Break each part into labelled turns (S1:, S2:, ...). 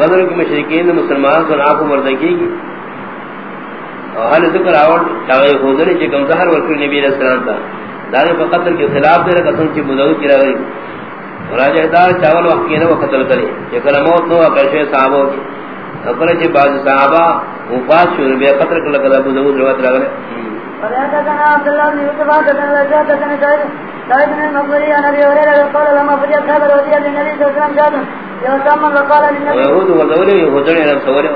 S1: غدر کے مشرکین مسلمان کو ناکو مردکی کی حال ذکر آور چاہے خودنے چے کم زہر ورکر نبی علیہ السلام تا۔ دانے پا قتل کے خلاف دے رکھا سن چے مدعو کی رہی راجہ دار چاول وقت کی نو قتل کرے۔ چے کل موت نو اکرشوے صحابہ کی۔ اکرش بعض صحابہ مفاس شروع بے قتل کر لکھا مدعو روایت رہا
S2: حدثنا عبد الله بن يوسف حدثنا حدثنا سعيد سعيد بن المقبري عن ابي هريره قال لما فرجت هذا الوديع للنبي صلى الله عليه وسلم يوسم وقال للنبي
S1: ويهود وذولي يهودون الى سوريا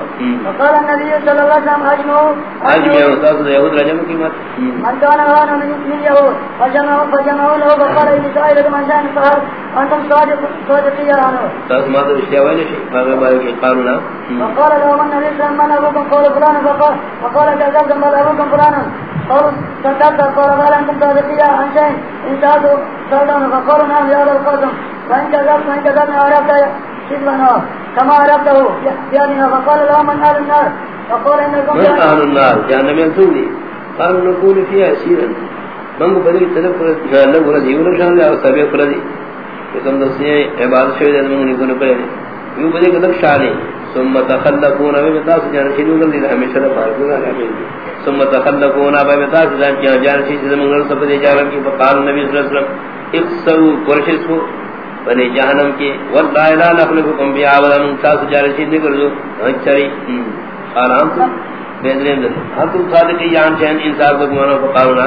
S2: وقال النبي صلى الله عليه وسلم اجمعوا
S1: اجمعوا استاذ اليهود رجم قيمت
S2: من كان هانا من اليهود. فجمعوا. فجمعوا له. فقال ان سائل من شان فهل انتم صادق صادقين عنه
S1: استاذ ما تدري شيء وين شيء؟ ما بالك قالوا
S2: وقال له. من النبي صلى الله عليه وسلم قال فلان؟ فقال فقال كذبتم بل ابوكم عن شيء نعم يا كذبت كذبت عرفت كما عرفته فقال من النار. فقال
S1: من النار. جهنم قالوا فيها سيرا من کو طلب اور سبے کہ تم عبادت من کو یوں بدل کدب شانے ثم تخلقون بتاس جان شنو گل ہمیشہ پار کو ہے ثم تخلقون بتاس جان کیا جان شی زمن سب دے جان کی۔ فقال نبی صلی اللہ علیہ وسلم اقسو قرشس بنی جہنم کے۔ واللہ لا نخلقکم بی آولا من تاس جارشی نکر دو۔ اچھاری آرام تو۔ بیدرین دل۔ حتم صادقی جان چین انصار کو گمانا فقارونا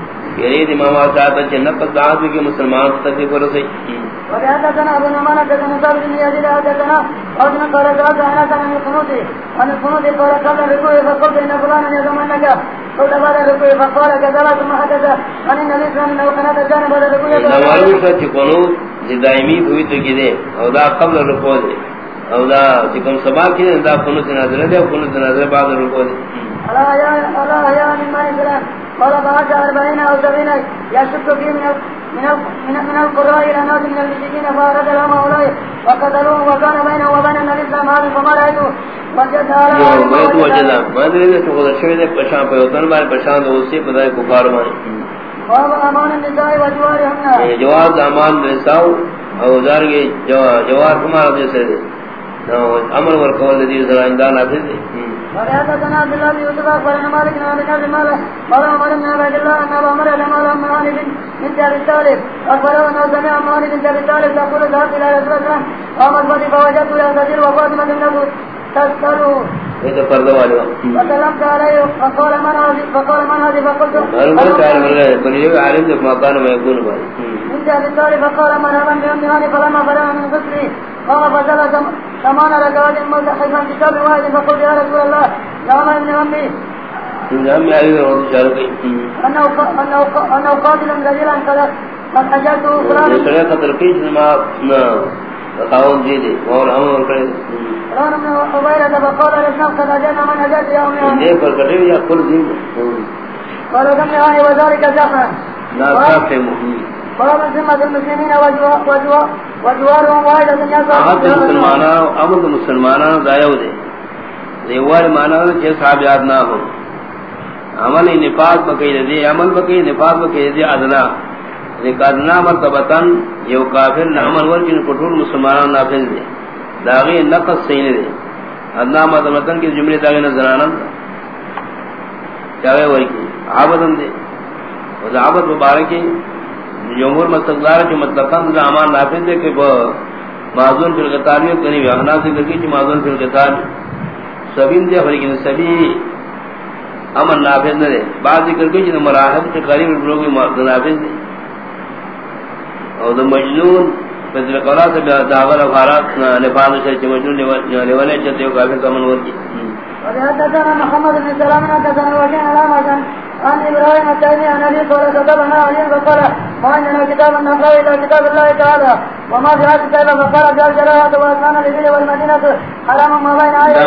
S1: یعنی امام چاہتا ہے نقص دعات بھی کہ مسلمان تکلیف اور صحیح
S2: وحدثنا ابو نعمان حدثنا ثابت بن يزيد حدثنا قال قال قال انا كان من القنوت ان القنوت قال قال ركوع فقلت ان فلانا يزمنك قلت بعد ركوع فقال كذا ثم حدث عن النبي صلى الله عليه وسلم كان جانب بعد ركوع
S1: نوالو سچ قنوت دائمی ہوئی تو کی دے او دا قبل رکوع دے۔ او دا چکم سبا کی دے دا قنوت نازل دے قنوت نازل بعد رکوع دے۔
S2: اللہ یا اللہ یا من مالک قال بعد أربعين أو سبعين يشك فيه من من القراء إلى ناس من المشركين فأراد لهم أولئك وقتلوه وكان بينه وبين النبي صلى الله عليه وسلم فما رأيته.
S1: تو وجدا میں دے تو خود شوی دے پشان پہ اتن بار پشان دو اسی پتہ کو کار میں
S2: باب امان النساء وجوارهن
S1: جواب امان نساء او دار کے جوار ہمارا جیسے امر ور کول دی ذرا اندان افضل
S2: وحدثنا عبد الله بن يوسف اخبرنا مالك بن ابي نافع ماله قال عمر بن عبد الله ان ابا عمر لما لم مالك من جابر الطالب اخبره انه سمع مالك بن جابر الطالب تقول ذهبت الى رسول الله قامت بني فوجدت له كثير وفاطمه بن ابو تذكره
S1: یہ پردہ والے
S2: فسلمت عليه فقال من هذه فقال من هذه فقلت
S1: معلوم ہے کہ بنی عالم جو مکان میں يكون بھائی
S2: من جابر الطالب فقال من هذا من هذه فلما فرغ من غسله قال فجلس ثمان ركعات ملتحفا كتاب واحد فقلت يا رسول الله يا عمر بن امي
S1: نعم يا ايها الرجال
S2: انه انه انه قاتل رجلا قد قد اجلته فلان.
S1: یہ قتل کیس ما دے دے اور ہم اور کرے
S2: فلان من عبيرة فقال الاسلام قد اجلنا من اجلت يا امي
S1: یہ پر کٹے یا کل دین
S2: قال كم نهاية وذلك زحمة؟
S1: لا صاف مہم
S2: قال ذمة المسلمين وجوارهم واحدة
S1: آہت مسلمانہ دے۔ دیوار مانا چھے صحابیات نہ ہو۔ عمل نفاق بکی دے، عمل بکی نفاق بکی دے، ادنا۔ لیکن ادنا مرتبتن یو کافر نہ عمل ور ورجن کٹور مسلمانان نافذ دے۔ داغی نقص سین دے۔ ادنا مرتبتن کی جملے داغی نظرانا چاہے ورکی عابدن دے۔ وذا عابد مبارکی جمہور مستقدار مطلب جو مطلقاً دا امان نافذ دے کہ معذون فی القتالیت کنی بھی احنا سے لگی کہ معذون فی القتال. سبین دے فریقین سبی امن نافذ دے بعد ذکر کی جنہ مراحب کے قریب لوگی نافذ دے اور دا مجنون فضل قرآن سے دعوال افارات نفاظ شر شرچ مجنون لیولے چلتے ہو کافر کمن ورکی
S2: وحدثنا محمد بن سلام حدثنا وكان علامة، عن ابراهيم التيمي عن ابي قال كتبنا علي فقال ما عندنا كتاب نقرا الى كتاب الله تعالى وما في هذا الكتاب فقال جعل جلاله واسمان الابل والمدينه حرام ما بين آية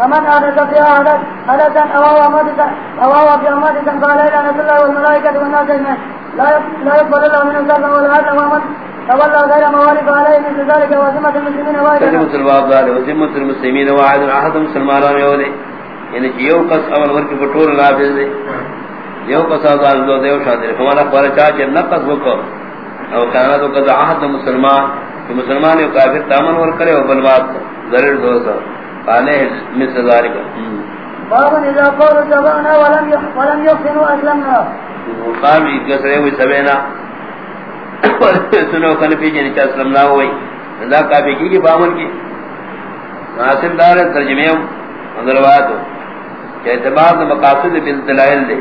S2: ومن أحدث فيها حدث حدثا أو هو محدثا أو هو في محدثا قال إلى نبي الله والملائكة والناس أجمعين لا يق- لا يقبل الله منه صرفا ولا عدلا ومن تولى غير موالي فعليه مثل ذلك وذمة المسلمين واجبا
S1: کلمۃ الباب دار وذمۃ المسلمین واحد احد مسلمانان یو دے یعنی کہ یو کس اول ور کی بٹور نافذ دے یو کس آزاد دو دیو شان دے ہمارا پر چاچ نقص وکو. او کانا تو کذا عہد مسلمان کہ مسلمان یو کافر تامن ور کرے او بلوات ضرر دو سا قالے مثل ذالک.
S2: باب إذا قالوا سبعنا ولم ولم يحسنوا أسلمنا.
S1: مقام کسرے ہوئی سبینا. سنو کن پی جنی چا اسلام نہ ہوئی. دا کافی کی کی بامن کی. ناصر دار ترجمے ہم اندروات ہو. کہ اعتبار مقاصد بالدلائل دے.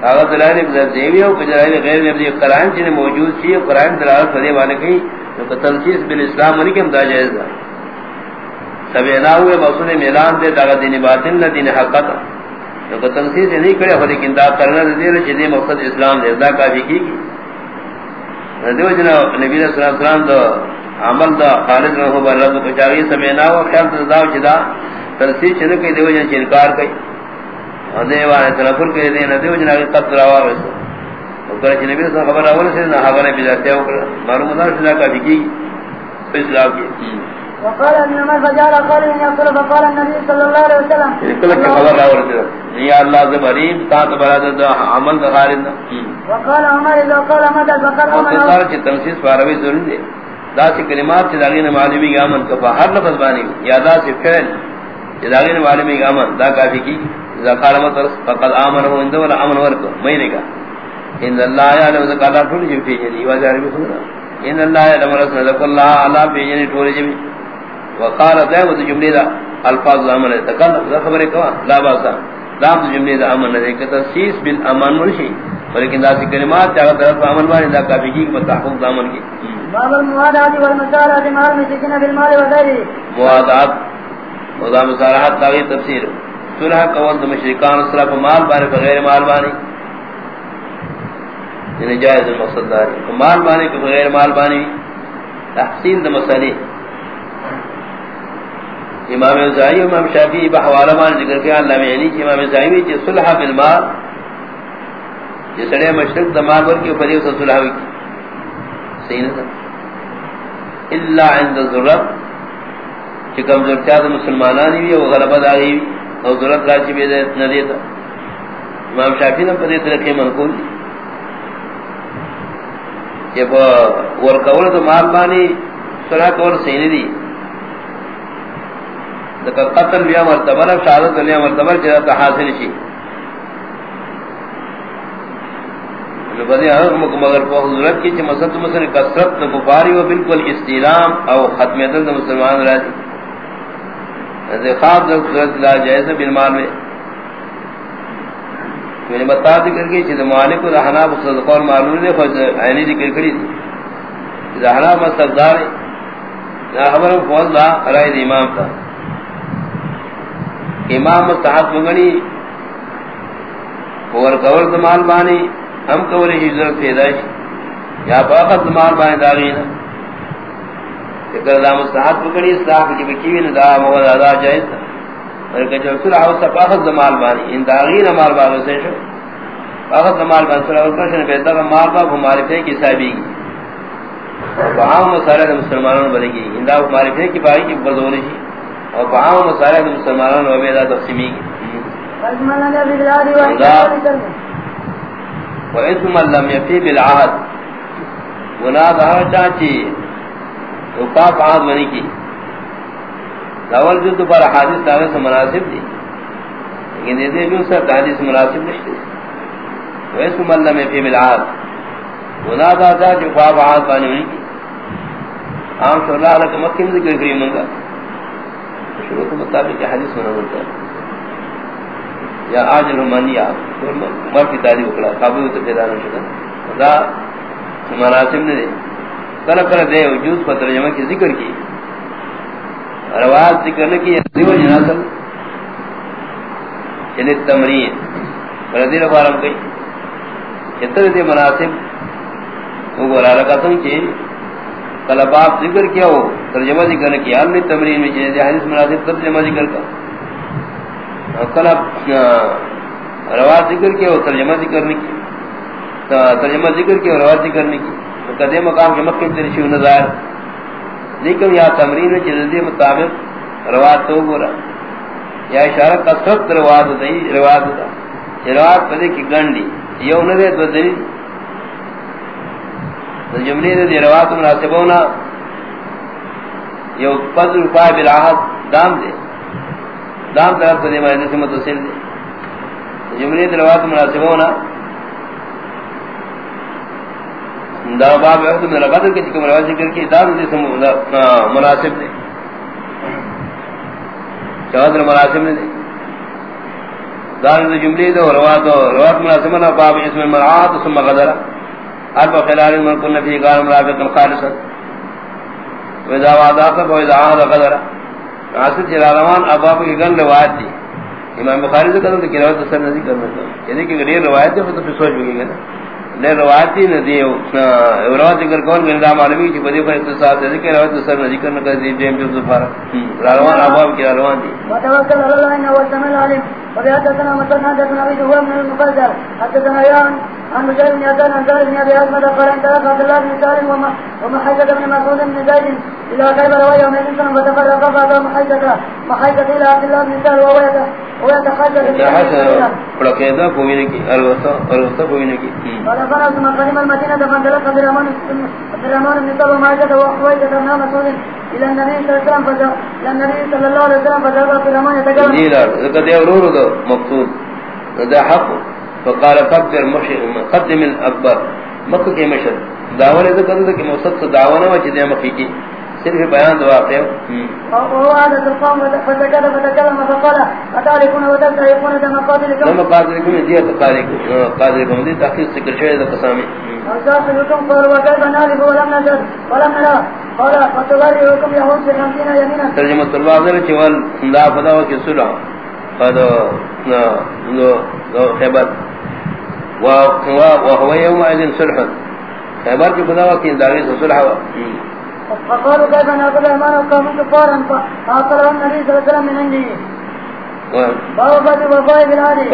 S1: کاغذ دلائل بزر دیوی ہو کجرائل غیر نبی قرآن چینے موجود چی قرآن دلالت فدے وانے کہیں تو تنسیس بالاسلام منی کم دا جائز دا سبینا ہوئے موصول میلان دے دا دین باطن نہ دین حقیقت تو تنسیس نہیں کرے، خود لیکن دا کرنا دے رہے چھے مقصد اسلام دے دا کافی کی کی دیو جنا نبی صلی اللہ علیہ وسلم دا عمل دا خالد رہو بر رب کو چاہیے سمینا و خیال تو دا چدا تنسیس چھنے کئی دیو جنا چھ انکار کئی اور دیو آنے تنفر کئی دینا دیو جنا کی قتل روا ویسا وکر چھ نبی وسلم خبر اول سے نہ حقا نے بیداتیا وکر معلوم دا شدا کافی کی۔ اسلام کی۔
S2: وقال ابن عمر فجعل قوله ان يقول فقال النبي صلى الله عليه وسلم
S1: کی خبر راور دے یا اللہ زبریم تا دا عمل دا
S2: وقال عمر اذا قال مدى فقال
S1: اور
S2: امن
S1: تسار چی تنسیس پاروی ضرور دے۔ دا سی کلمات چی داغین معلومی کا امن کفا ہر لفظ بانی۔ یا سی فعل داغین معلومی کا امن دا کافی کی۔ اذا قال مطرس فقد آمن ہو اندو والا امن ورکو مہینے کا ان اللہ یعلم ذکر اللہ ٹھولی جب پیجنی واجہ عربی خبرا ان اللہ یعلم رسول ذکر اللہ علا پیجنی ٹھولی جب وقال دعوت جملی دا الفاظ امن ہے تکلم دا خبر کوا لا باسا دام جملی دا امن ہے کہ تسیس بالامان مرشی لیکن سی کلمات چاہتا طرف امن بانی دا کافی کی متحقق دا امن کی
S2: باب الموادعة والمسالة مع المشركين بالمال وغيره.
S1: موادات ودا مصالحات تاغی تفسیر صلح قول دا مشرکان صرف مال بانی بغیر مال بانی یعنی جائز المقصد داری۔ پا مال بانی کو بغیر مال بانی تحصیل دا مسئلے۔ امام زائی امام شافی بحوالہ مان ذکر کیا، اللہ میں یعنی کہ امام زائی میں کہ صلح بالمال یہ سڑے مشرق دمال ور کے اوپر یہ صلح ہوئی۔ صحیح نہ الا عند ضرورت کہ کمزور کیا تو مسلمانان بھی وہ غلبہ آ گئی اور ضرورت راچی بھی نہ دیتا امام شافی نے پدے طریقے منقول دی کہ وہ ورکول تو مال بانی صلح کول صحیح دی لکہ قتل بیا مرتبہ نہ شہادت بیا مرتبہ چرا حاصل شی بدی حکم کو مگر کو حضرت کی مسد مسل کثرت نہ کفاری و بالکل استلام او ختم دل مسلمان راضی ذی خواب ضرورت لا جائز بالمال میں میں نے بتا ذکر کی کہ مالک الحناف صدقہ اور معلوم نے فض عینی ذکر کری۔ تھی زہرا مستقدار یا خبر فوز دا رائے امام تھا امام مستحب مگنی اور کور دمال بانی، ہم کوری ہجرت پیدائش یا باقت دمال بانی داغینا اگر دا مستحب مگنی اصلاح کی بکیوین دا مغد ادا جائز تھا اور کہ جو صلح و سپاقت دمال بانی۔ ان داغینا مال بانی سے شو۔ باقت دمال بانی صلح و کرشن بیتا مال بانی ہماری پہ کی صاحبی گی۔ وہاں مسائلہ مسلمانوں بنے گی۔ ان دا ہماری پہ کی باقی کی بردوری شی۔ اور وہاں مسائلہ مسلمانوں و بیدا تقسیمی گی۔ وَإِثْمَ لَمْ يَفِي بِالْعَهَدِ گناہ دہا چاچی وقاف عہد منی کی۔ اول جو پر حادث دعوے سے مناسب دی۔ لیکن یہ دیکھیں سر حادث مناسب نشتے وَإِثْمَ لَمْ يَفِي بِالْعَهَدِ گناہ دہا چاچی وقاف عہد بانی منی کی۔ عام شاء اللہ علیہ مکی میں ذکر کریم منگا؟ شروع کے مطابق حدیث ہونا ہوتا ہے۔ یا آج المانی آپ مر کی تعلیم اکڑا، قابل تو پیدا نہ شکا خدا مناسب نے دے کل کل دے وجود یعنی پر ترجمہ کی ذکر کی روایت ذکر نے کی دیو جناسل چلے تمرین. رضی اللہ عالم کئی اتنے دے مناسب وہ گورا رکھا تم کہ کل باپ ذکر کیا ہو ترجمہ ذکر کی حال میں تمرین میں یعنی چیزیں حدیث مناسب ترجمہ ذکر کا کل روات ذکر کی اور ترجمہ ذکر نہیں کی ترجمہ ذکر کی اور روات ذکر نہیں کی قدیم مقام کے مکہ تیری شیو نظار لیکن یا تمرین میں چیزیں مطابق روات تو گورا یا اشارہ کثرت روات ہوتا ہی روات ہوتا روات پدے کی گنڈی، یہ انہوں نے دو دلیل۔ جملے دے روات مناسبونا یو پد روپائے بلاحت دام دے۔ دام طرف دے مہدے سے متصل دے۔ جملے دے روات مناسبونا دا باب احد من القدر کے چکم روات ذکر کی دام دے سے مناسب دے چوادر مناسب دے دار دے جملے دے روات روات مناسبونا باب اسم المرعات ثم غدرہ۔ اربع خلال من كنا في قال مرافق خالصا واذا وعد واذا عهد قدر عاصد جلاوان جی اباب کی گن روایت تھی امام بخاری سے کہتے کہ روایت اثر نہیں کرنا یعنی کہ غیر روایت ہے تو پھر سوچ بھی گا لے روایت ہی نہیں روایت ذکر کون گندا معلومی کی بدی پر اتصال ہے کہ روایت اثر نہیں کرنا کہ دی، دیم جو ظفر روان اباب کی روان دی.
S2: وتوکل علی اللہ انه هو السميع العليم وبيعتنا متنا حدثنا به هو من المفضل حدثنا يان عن مجاهد بن يزان عن زهر بن ابي احمد، قال انطلق عبد الله بن سالم ومحيكة بن مسعود بن زيد الى خيبر ويوم يزن فتفرق فاتى محيكة محيكة الى عبد الله بن سالم وهو
S1: پوینے کی کی
S2: عبد الرحمن بن مسعود الى النبي صلى الله عليه وسلم النبي صلى الله عليه وسلم الرحمن يتكلم
S1: جيلا ذكر يا ورور مقصود. حق. فقال قدر مشر قدم الاكبر مکہ کے مشر ذکر کہ سے دعوی نہ چیزیں مکہ کی صرف بیان دعا ہے
S2: وهو هذا القوم فتكلم فتكلم فقال اتعرفون وتعرفون كما قاتلكم
S1: لما قاتلكم دي تقاريكم قاتلكم دي تحقيق ذکر شوی ده قسامی
S2: وجاءكم قال وكيف نعرف ولم نجد ولم نرى قال يهود خمسين يمينا
S1: چوال دا فدا وكي صلح قد خبر وهو يوم اذن صلح۔ خبر کی فدا وكي داغی صلح
S2: فقالوا كيف نأخذ ايمان القوم كفارا فأصله النبي صلى الله عليه وسلم من عنده باب وفاء بالعادي